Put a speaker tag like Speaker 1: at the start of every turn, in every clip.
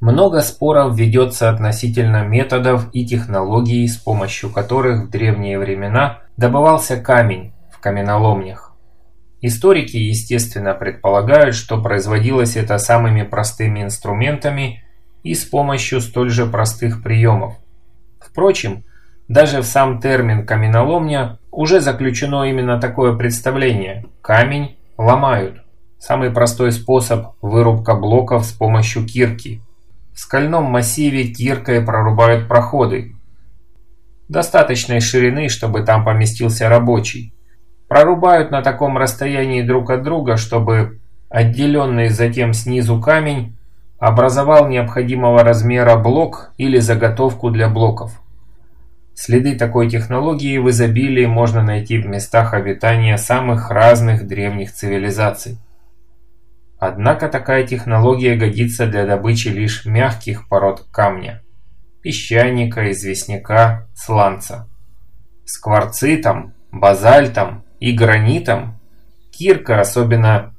Speaker 1: Много споров ведется относительно методов и технологий, с помощью которых в древние времена добывался камень в каменоломнях. Историки, естественно, предполагают, что производилось это самыми простыми инструментами и с помощью столь же простых приемов. Впрочем, даже в сам термин «каменоломня» уже заключено именно такое представление – камень ломают. Самый простой способ – вырубка блоков с помощью кирки – в скальном массиве киркой прорубают проходы, достаточной ширины, чтобы там поместился рабочий. Прорубают на таком расстоянии друг от друга, чтобы отделенный затем снизу камень образовал необходимого размера блок или заготовку для блоков. Следы такой технологии в изобилии можно найти в местах обитания самых разных древних цивилизаций. Однако такая технология годится для добычи лишь мягких пород камня – песчаника, известняка, сланца. С кварцитом, базальтом и гранитом кирка, особенно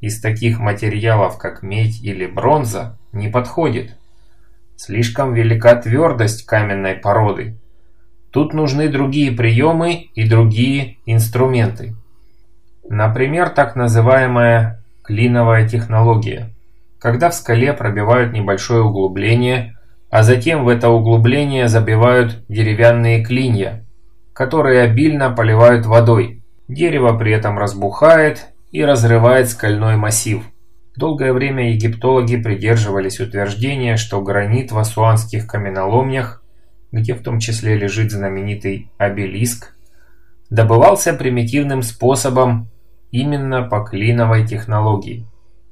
Speaker 1: из таких материалов, как медь или бронза, не подходит. Слишком велика твердость каменной породы. Тут нужны другие приемы и другие инструменты. Например, так называемая Клиновая технология. Когда в скале пробивают небольшое углубление, а затем в это углубление забивают деревянные клинья, которые обильно поливают водой. Дерево при этом разбухает и разрывает скальной массив. Долгое время египтологи придерживались утверждения, что гранит в асуанских каменоломнях, где в том числе лежит знаменитый обелиск, добывался примитивным способом именно по клиновой технологии.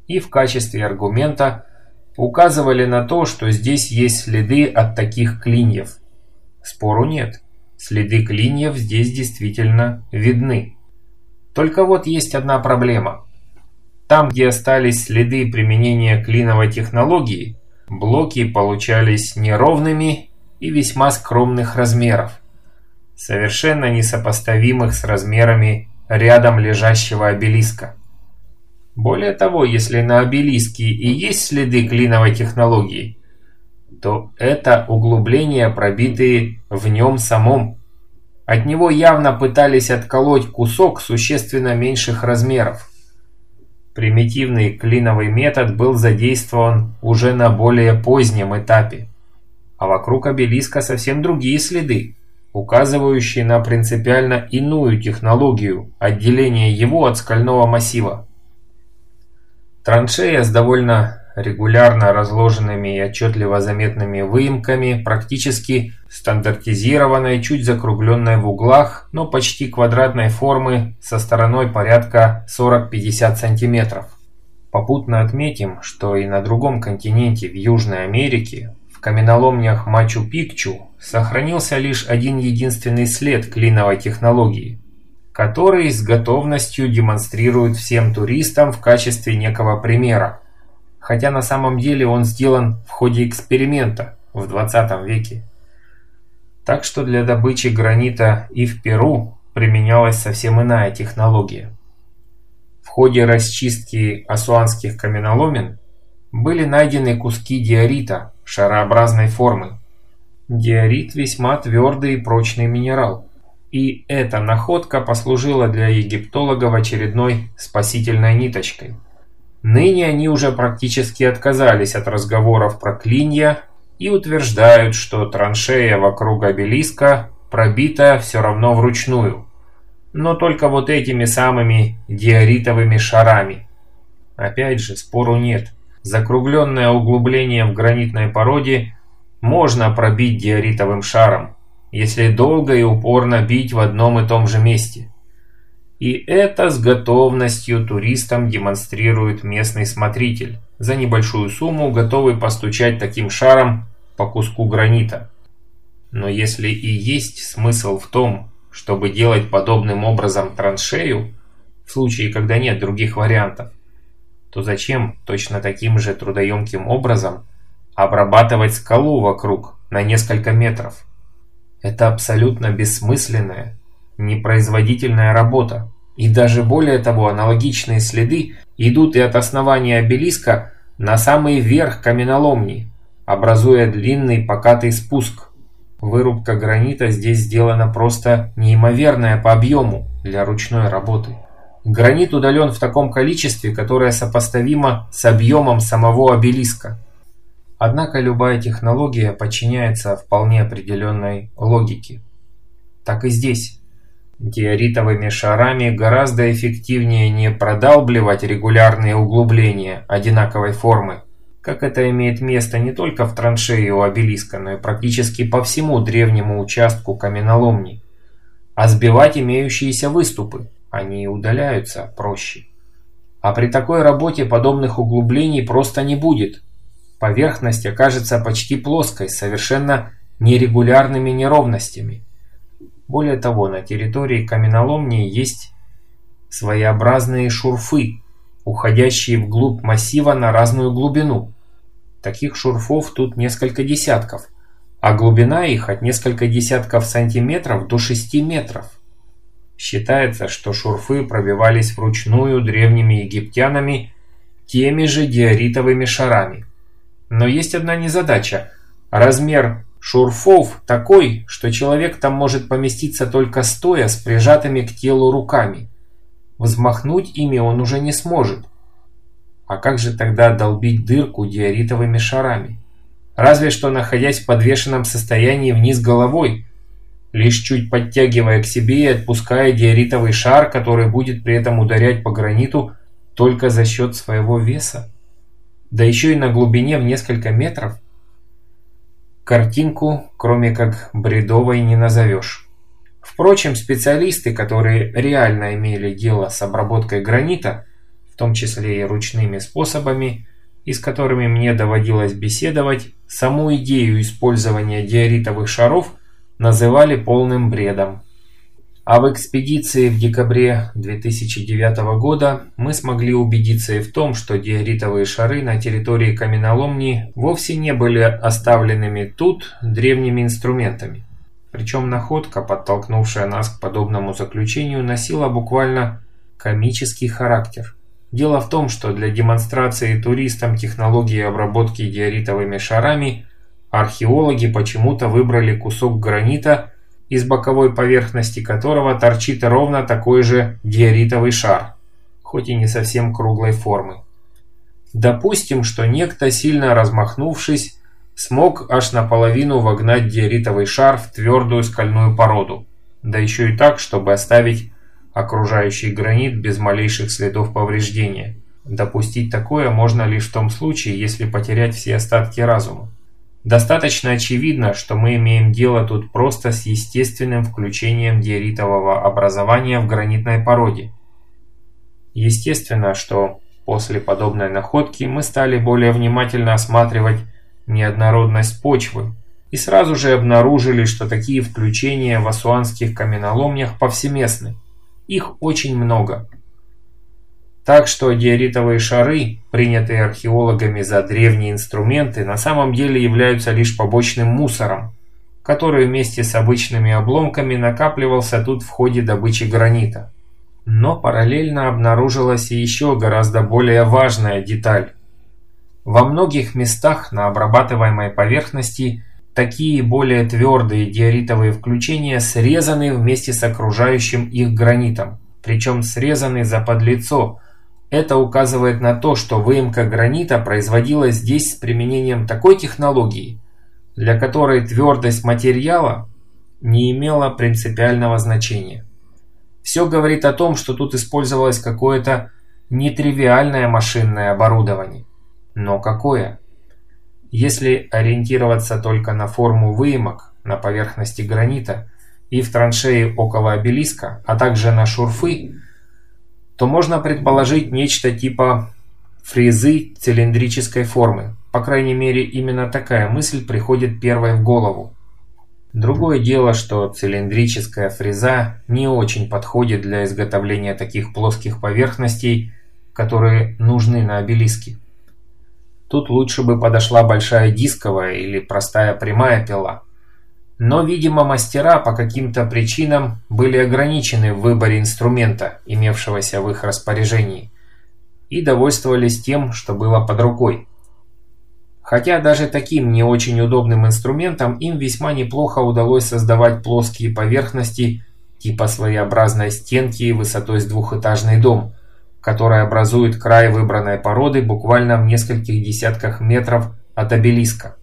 Speaker 1: И в качестве аргумента указывали на то, что здесь есть следы от таких клиньев. Спору нет. Следы клиньев здесь действительно видны. Только вот есть одна проблема. Там, где остались следы применения клиновой технологии, блоки получались неровными и весьма скромных размеров, совершенно несопоставимых с размерами рядом лежащего обелиска. Более того, если на обелиске и есть следы клиновой технологии, то это углубления, пробитые в нем самом. От него явно пытались отколоть кусок существенно меньших размеров. Примитивный клиновый метод был задействован уже на более позднем этапе. А вокруг обелиска совсем другие следы указывающие на принципиально иную технологию отделения его от скального массива. Траншея с довольно регулярно разложенными и отчетливо заметными выемками, практически стандартизированной, чуть закругленной в углах, но почти квадратной формы со стороной порядка 40-50 см. Попутно отметим, что и на другом континенте в Южной Америке каменоломнях Мачу-Пикчу сохранился лишь один единственный след клиновой технологии, который с готовностью демонстрирует всем туристам в качестве некого примера, хотя на самом деле он сделан в ходе эксперимента в 20 веке. Так что для добычи гранита и в Перу применялась совсем иная технология. В ходе расчистки асуанских каменоломен были найдены куски диорита шарообразной формы. Диорит весьма твердый и прочный минерал. И эта находка послужила для египтологов очередной спасительной ниточкой. Ныне они уже практически отказались от разговоров про клинья и утверждают, что траншея вокруг обелиска пробита все равно вручную, но только вот этими самыми диоритовыми шарами. Опять же, спору нет. Закругленное углубление в гранитной породе можно пробить диоритовым шаром, если долго и упорно бить в одном и том же месте. И это с готовностью туристам демонстрирует местный смотритель, за небольшую сумму готовый постучать таким шаром по куску гранита. Но если и есть смысл в том, чтобы делать подобным образом траншею, в случае, когда нет других вариантов, то зачем точно таким же трудоемким образом обрабатывать скалу вокруг на несколько метров? Это абсолютно бессмысленная, непроизводительная работа. И даже более того, аналогичные следы идут и от основания обелиска на самый верх каменоломни, образуя длинный покатый спуск. Вырубка гранита здесь сделана просто неимоверная по объему для ручной работы. Гранит удален в таком количестве, которое сопоставимо с объемом самого обелиска. Однако любая технология подчиняется вполне определенной логике. Так и здесь. Диоритовыми шарами гораздо эффективнее не продалбливать регулярные углубления одинаковой формы, как это имеет место не только в траншеи у обелиска, но и практически по всему древнему участку каменоломни, а сбивать имеющиеся выступы, они удаляются проще. А при такой работе подобных углублений просто не будет. Поверхность окажется почти плоской, совершенно нерегулярными неровностями. Более того, на территории каменоломни есть своеобразные шурфы, уходящие вглубь массива на разную глубину. Таких шурфов тут несколько десятков, а глубина их от несколько десятков сантиметров до 6 метров. Считается, что шурфы пробивались вручную древними египтянами теми же диоритовыми шарами. Но есть одна незадача. Размер шурфов такой, что человек там может поместиться только стоя с прижатыми к телу руками. Взмахнуть ими он уже не сможет. А как же тогда долбить дырку диоритовыми шарами? Разве что находясь в подвешенном состоянии вниз головой, лишь чуть подтягивая к себе и отпуская диоритовый шар, который будет при этом ударять по граниту только за счет своего веса. Да еще и на глубине в несколько метров. Картинку, кроме как бредовой, не назовешь. Впрочем, специалисты, которые реально имели дело с обработкой гранита, в том числе и ручными способами, и с которыми мне доводилось беседовать, саму идею использования диоритовых шаров называли полным бредом. А в экспедиции в декабре 2009 года мы смогли убедиться и в том, что диоритовые шары на территории каменоломни вовсе не были оставленными тут древними инструментами. Причем находка, подтолкнувшая нас к подобному заключению, носила буквально комический характер. Дело в том, что для демонстрации туристам технологии обработки диоритовыми шарами археологи почему-то выбрали кусок гранита – из боковой поверхности которого торчит ровно такой же диоритовый шар, хоть и не совсем круглой формы. Допустим, что некто, сильно размахнувшись, смог аж наполовину вогнать диоритовый шар в твердую скальную породу, да еще и так, чтобы оставить окружающий гранит без малейших следов повреждения. Допустить такое можно лишь в том случае, если потерять все остатки разума. Достаточно очевидно, что мы имеем дело тут просто с естественным включением диоритового образования в гранитной породе. Естественно, что после подобной находки мы стали более внимательно осматривать неоднородность почвы и сразу же обнаружили, что такие включения в асуанских каменоломнях повсеместны. Их очень много – так что диоритовые шары, принятые археологами за древние инструменты, на самом деле являются лишь побочным мусором, который вместе с обычными обломками накапливался тут в ходе добычи гранита. Но параллельно обнаружилась и еще гораздо более важная деталь. Во многих местах на обрабатываемой поверхности такие более твердые диоритовые включения срезаны вместе с окружающим их гранитом, причем срезаны за подлицо, это указывает на то, что выемка гранита производилась здесь с применением такой технологии, для которой твердость материала не имела принципиального значения. Все говорит о том, что тут использовалось какое-то нетривиальное машинное оборудование. Но какое? Если ориентироваться только на форму выемок на поверхности гранита и в траншеи около обелиска, а также на шурфы, то можно предположить нечто типа фрезы цилиндрической формы. По крайней мере, именно такая мысль приходит первой в голову. Другое дело, что цилиндрическая фреза не очень подходит для изготовления таких плоских поверхностей, которые нужны на обелиске. Тут лучше бы подошла большая дисковая или простая прямая пила. Но, видимо, мастера по каким-то причинам были ограничены в выборе инструмента, имевшегося в их распоряжении, и довольствовались тем, что было под рукой. Хотя даже таким не очень удобным инструментом им весьма неплохо удалось создавать плоские поверхности типа своеобразной стенки высотой с двухэтажный дом, который образует край выбранной породы буквально в нескольких десятках метров от обелиска.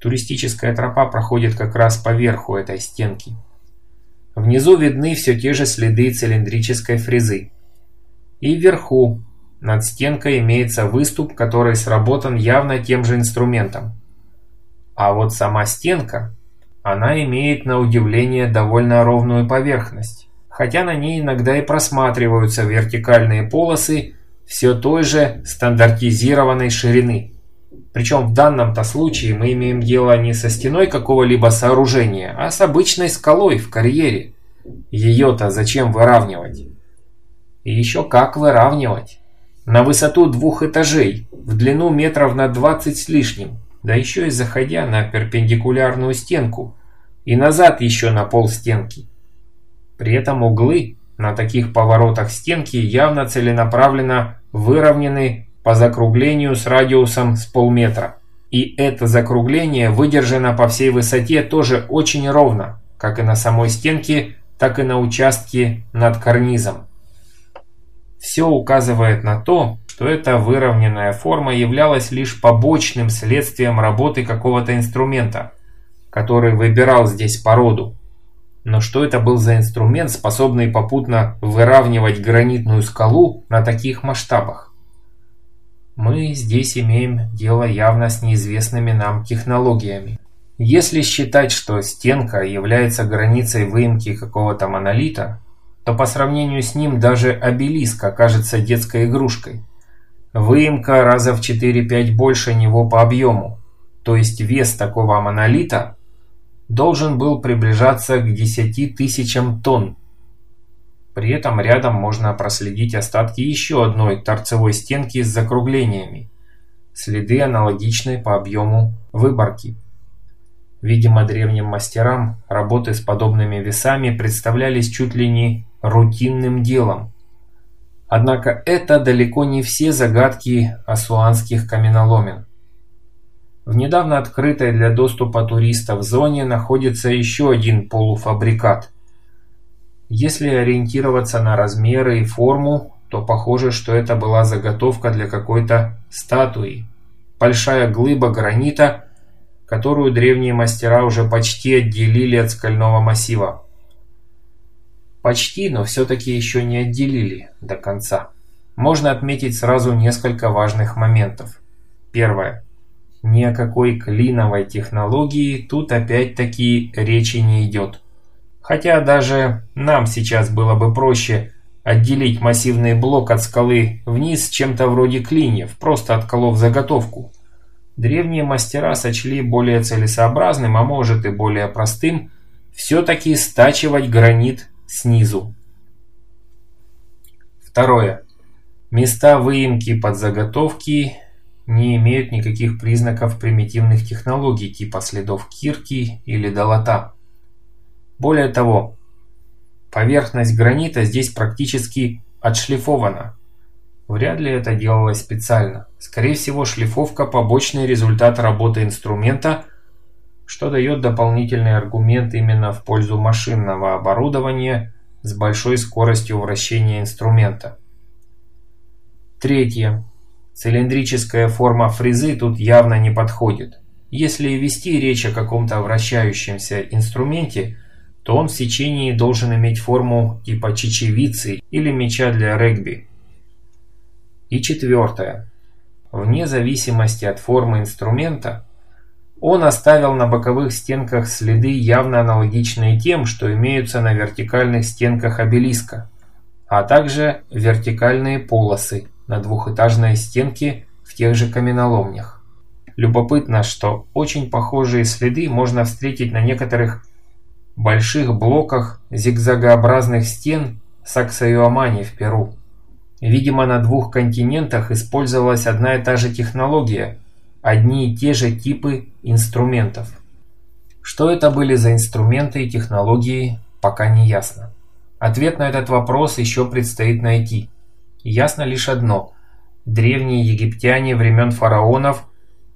Speaker 1: Туристическая тропа проходит как раз по верху этой стенки. Внизу видны все те же следы цилиндрической фрезы. И вверху над стенкой имеется выступ, который сработан явно тем же инструментом. А вот сама стенка, она имеет на удивление довольно ровную поверхность, хотя на ней иногда и просматриваются вертикальные полосы все той же стандартизированной ширины. Причем в данном-то случае мы имеем дело не со стеной какого-либо сооружения, а с обычной скалой в карьере. Ее-то зачем выравнивать? И еще как выравнивать? на высоту двух этажей, в длину метров на 20 с лишним, да еще и заходя на перпендикулярную стенку и назад еще на пол стенки. При этом углы на таких поворотах стенки явно целенаправленно выровнены по закруглению с радиусом с полметра. И это закругление выдержано по всей высоте тоже очень ровно, как и на самой стенке, так и на участке над карнизом. Все указывает на то, что эта выровненная форма являлась лишь побочным следствием работы какого-то инструмента, который выбирал здесь породу. Но что это был за инструмент, способный попутно выравнивать гранитную скалу на таких масштабах? Мы здесь имеем дело явно с неизвестными нам технологиями. Если считать, что стенка является границей выемки какого-то монолита, то по сравнению с ним даже обелиск окажется детской игрушкой. Выемка раза в 4-5 больше него по объему, то есть вес такого монолита должен был приближаться к 10 тысячам тонн. При этом рядом можно проследить остатки еще одной торцевой стенки с закруглениями, следы аналогичной по объему выборки. Видимо, древним мастерам работы с подобными весами представлялись чуть ли не рутинным делом. Однако это далеко не все загадки асуанских каменоломен. В недавно открытой для доступа туристов зоне находится еще один полуфабрикат. Если ориентироваться на размеры и форму, то похоже, что это была заготовка для какой-то статуи. Большая глыба гранита, которую древние мастера уже почти отделили от скального массива. Почти, но все-таки еще не отделили до конца. Можно отметить сразу несколько важных моментов. Первое. Ни о какой клиновой технологии тут опять-таки речи не идет. Хотя даже нам сейчас было бы проще отделить массивный блок от скалы вниз чем-то вроде клиньев, просто отколов заготовку. Древние мастера сочли более целесообразным, а может и более простым, все-таки стачивать гранит снизу. Второе. Места выемки под заготовки не имеют никаких признаков примитивных технологий типа следов кирки или долота. Более того, поверхность гранита здесь практически отшлифована. Вряд ли это делалось специально. Скорее всего, шлифовка – побочный результат работы инструмента – что дает дополнительный аргумент именно в пользу машинного оборудования с большой скоростью вращения инструмента. Третье. Цилиндрическая форма фрезы тут явно не подходит. Если вести речь о каком-то вращающемся инструменте, то он в сечении должен иметь форму типа чечевицы или мяча для регби. И четвертое. Вне зависимости от формы инструмента, он оставил на боковых стенках следы, явно аналогичные тем, что имеются на вертикальных стенках обелиска, а также вертикальные полосы на двухэтажной стенке в тех же каменоломнях. Любопытно, что очень похожие следы можно встретить на некоторых больших блоках зигзагообразных стен Саксайоамани в Перу. Видимо, на двух континентах использовалась одна и та же технология – одни и те же типы инструментов. Что это были за инструменты и технологии, пока не ясно. Ответ на этот вопрос еще предстоит найти. Ясно лишь одно. Древние египтяне времен фараонов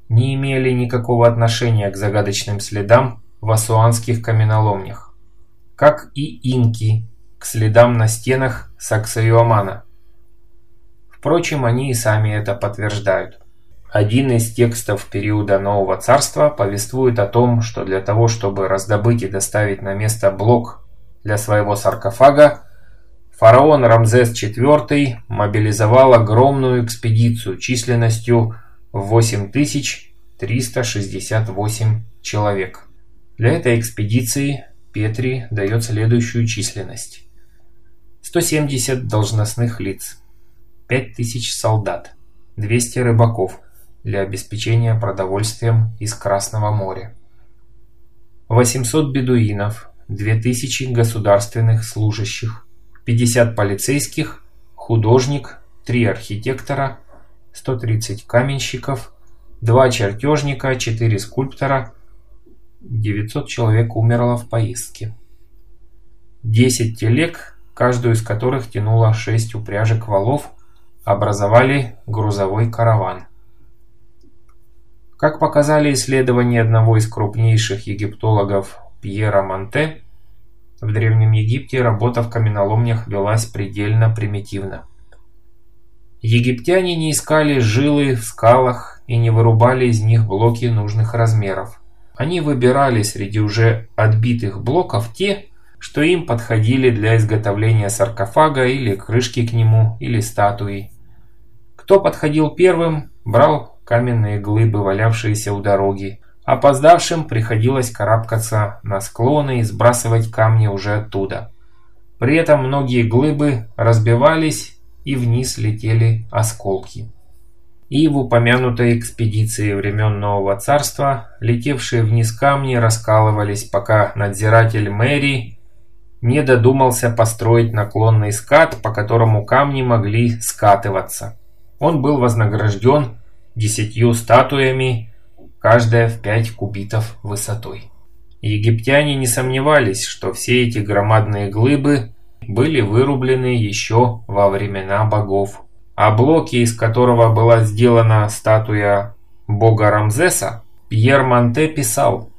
Speaker 1: не имели никакого отношения к загадочным следам в ассуанских каменоломнях, как и инки к следам на стенах Саксайомана. Впрочем, они и сами это подтверждают. Один из текстов периода Нового Царства повествует о том, что для того, чтобы раздобыть и доставить на место блок для своего саркофага, фараон Рамзес IV мобилизовал огромную экспедицию численностью 8368 человек. Для этой экспедиции Петри дает следующую численность. 170 должностных лиц, 5000 солдат, 200 рыбаков для обеспечения продовольствием из Красного моря, 800 бедуинов, 2000 государственных служащих, 50 полицейских, художник, 3 архитектора, 130 каменщиков, 2 чертежника, 4 скульптора, 900 человек умерло в поездке. 10 телег, каждую из которых тянуло 6 упряжек валов, образовали грузовой караван. Как показали исследования одного из крупнейших египтологов Пьера Монте, в Древнем Египте работа в каменоломнях велась предельно примитивно. Египтяне не искали жилы в скалах и не вырубали из них блоки нужных размеров. Они выбирали среди уже отбитых блоков те, что им подходили для изготовления саркофага или крышки к нему, или статуи. Кто подходил первым, брал каменные глыбы, валявшиеся у дороги. Опоздавшим приходилось карабкаться на склоны и сбрасывать камни уже оттуда. При этом многие глыбы разбивались и вниз летели осколки и в упомянутой экспедиции времен Нового Царства летевшие вниз камни раскалывались, пока надзиратель мэрии не додумался построить наклонный скат, по которому камни могли скатываться. Он был вознагражден десятью статуями, каждая в пять кубитов высотой. Египтяне не сомневались, что все эти громадные глыбы были вырублены еще во времена богов а блоки, из которого была сделана статуя бога Рамзеса, Пьер Монте писал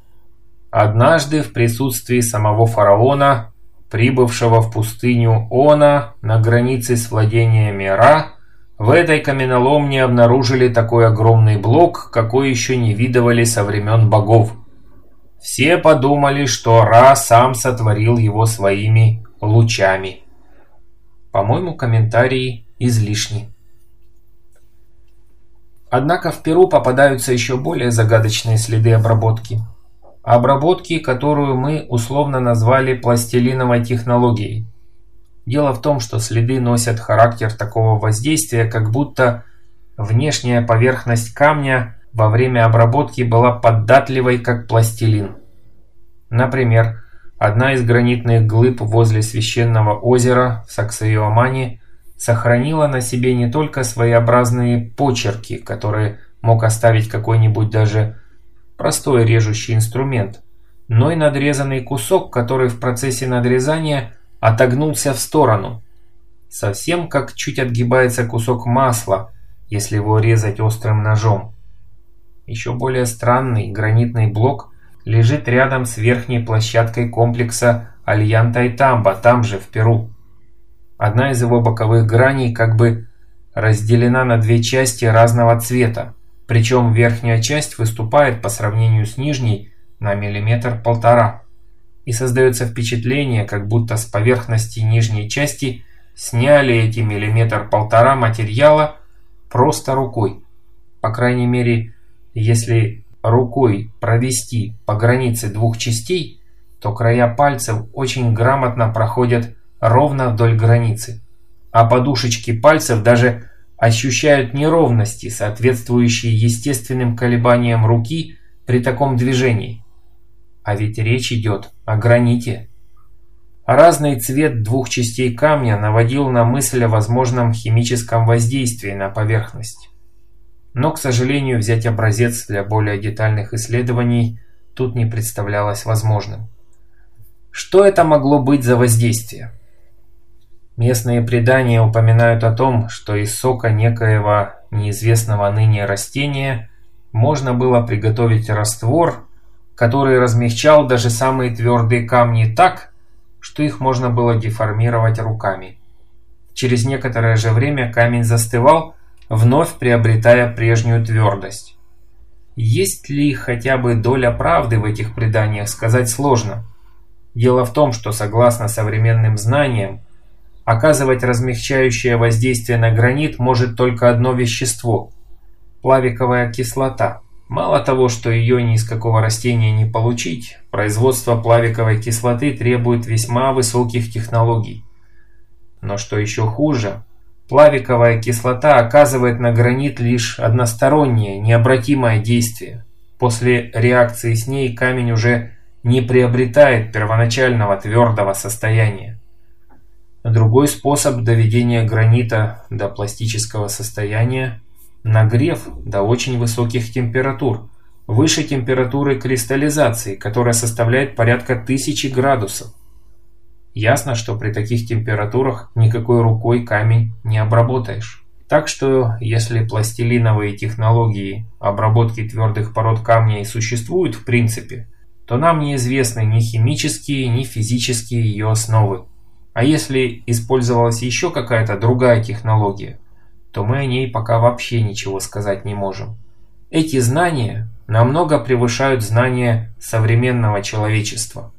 Speaker 1: «Однажды в присутствии самого фараона, прибывшего в пустыню Она на границе с владениями Ра, в этой каменоломне обнаружили такой огромный блок, какой еще не видывали со времен богов. Все подумали, что Ра сам сотворил его своими лучами». По-моему, комментарий излишни. Однако в Перу попадаются еще более загадочные следы обработки. Обработки, которую мы условно назвали пластилиновой технологией. Дело в том, что следы носят характер такого воздействия, как будто внешняя поверхность камня во время обработки была податливой, как пластилин. Например, одна из гранитных глыб возле священного озера в Саксайомане сохранила на себе не только своеобразные почерки, которые мог оставить какой-нибудь даже простой режущий инструмент, но и надрезанный кусок, который в процессе надрезания отогнулся в сторону. Совсем как чуть отгибается кусок масла, если его резать острым ножом. Еще более странный гранитный блок лежит рядом с верхней площадкой комплекса Альян-Тайтамба, там же, в Перу. Одна из его боковых граней как бы разделена на две части разного цвета, причем верхняя часть выступает по сравнению с нижней на миллиметр-полтора. И создается впечатление, как будто с поверхности нижней части сняли эти миллиметр-полтора материала просто рукой. По крайней мере, если рукой провести по границе двух частей, то края пальцев очень грамотно проходят ровно вдоль границы, а подушечки пальцев даже ощущают неровности, соответствующие естественным колебаниям руки при таком движении. А ведь речь идет о граните. Разный цвет двух частей камня наводил на мысль о возможном химическом воздействии на поверхность. Но, к сожалению, взять образец для более детальных исследований тут не представлялось возможным. Что это могло быть за воздействие? Местные предания упоминают о том, что из сока некоего неизвестного ныне растения можно было приготовить раствор, который размягчал даже самые твердые камни так, что их можно было деформировать руками. Через некоторое же время камень застывал, вновь приобретая прежнюю твердость. Есть ли хотя бы доля правды в этих преданиях, сказать сложно. Дело в том, что согласно современным знаниям, оказывать размягчающее воздействие на гранит может только одно вещество – плавиковая кислота. Мало того, что ее ни из какого растения не получить, производство плавиковой кислоты требует весьма высоких технологий. Но что еще хуже, плавиковая кислота оказывает на гранит лишь одностороннее, необратимое действие. После реакции с ней камень уже не приобретает первоначального твердого состояния. Другой способ доведения гранита до пластического состояния – нагрев до очень высоких температур, выше температуры кристаллизации, которая составляет порядка 1000 градусов. Ясно, что при таких температурах никакой рукой камень не обработаешь. Так что, если пластилиновые технологии обработки твердых пород камня и существуют в принципе, то нам неизвестны ни химические, ни физические ее основы. А если использовалась еще какая-то другая технология, то мы о ней пока вообще ничего сказать не можем. Эти знания намного превышают знания современного человечества.